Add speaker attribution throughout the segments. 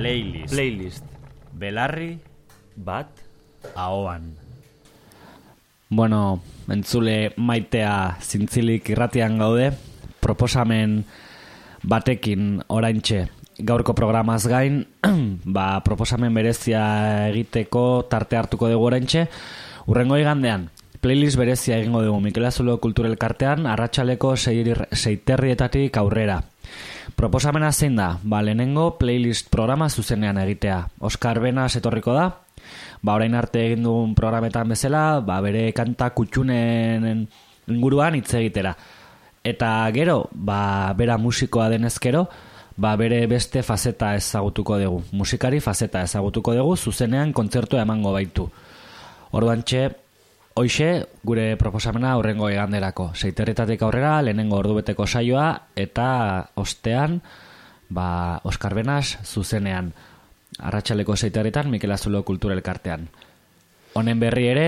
Speaker 1: Playlist.
Speaker 2: Playlist.
Speaker 1: Belarri
Speaker 2: Bat.
Speaker 1: ahoan.
Speaker 3: Bueno, entzule maitea zintzilik irratian gaude, proposamen batekin oraintxe gaurko programaz gain, ba, proposamen berezia egiteko tarte hartuko dugu oraintxe, urrengo igandean, playlist berezia egingo dugu Mikel Azulo Kulturel Kartean, arratsaleko seiterrietatik aurrera. Proposamena zein da? Ba, lehenengo playlist programa zuzenean egitea. Oskar Benas etorriko da, ba, orain arte egin dugun programetan bezala, ba, bere kanta kutxunen inguruan hitz egitera. Eta gero, ba, bera musikoa denezkero, ba, bere beste fazeta ezagutuko dugu. Musikari fazeta ezagutuko dugu, zuzenean kontzertua emango baitu. Orduan txe, hoxe, gure proposamena aurrengo eganderako. Seiterretatik aurrera, lehenengo ordubeteko saioa, eta ostean, ba, Oskar Benas zuzenean. Arratxaleko seiterretan, Mikel Azulo Kulturel Kartean. Honen berri ere,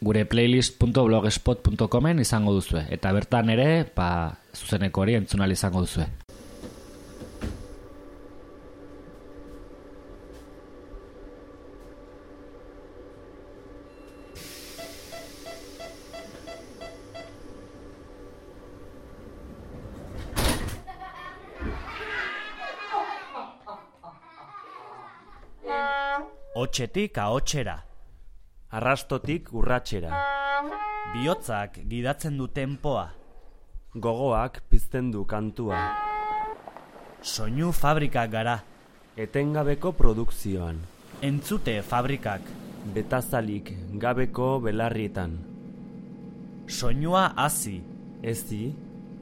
Speaker 3: gure playlist.blogspot.comen izango duzue. Eta bertan ere, ba, zuzeneko hori entzunal izango duzue.
Speaker 1: Otxetik ahotxera.
Speaker 2: Arrastotik urratxera.
Speaker 1: Bihotzak gidatzen du tempoa.
Speaker 2: Gogoak pizten du kantua.
Speaker 1: Soinu fabrikak gara.
Speaker 2: Etengabeko produkzioan.
Speaker 1: Entzute fabrikak.
Speaker 2: Betazalik gabeko belarrietan.
Speaker 1: Soinua hazi.
Speaker 2: Ezi,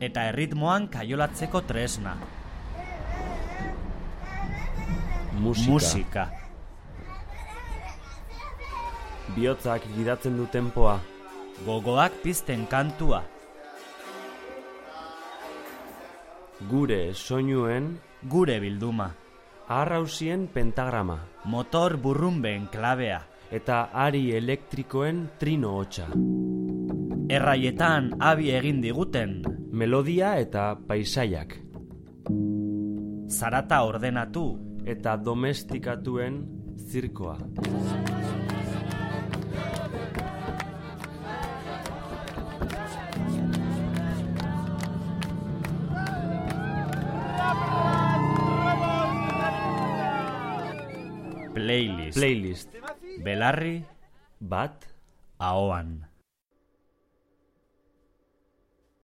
Speaker 1: Eta erritmoan kaiolatzeko tresna.
Speaker 2: musika.
Speaker 1: Musika.
Speaker 2: Bihotzak gidatzen du tempoa.
Speaker 1: Gogoak pizten kantua.
Speaker 2: Gure soinuen
Speaker 1: Gure bilduma.
Speaker 2: arrausien pentagrama.
Speaker 1: Motor burrunben klabea.
Speaker 2: Eta ari elektrikoen trino hotxa.
Speaker 1: Erraietan abi egin diguten.
Speaker 2: Melodia eta paisaiak.
Speaker 1: Zarata ordenatu.
Speaker 2: Eta domestikatuen zirkoa.
Speaker 1: Playlist.
Speaker 2: Playlist.
Speaker 1: Belarri
Speaker 2: Bat.
Speaker 1: ahoan.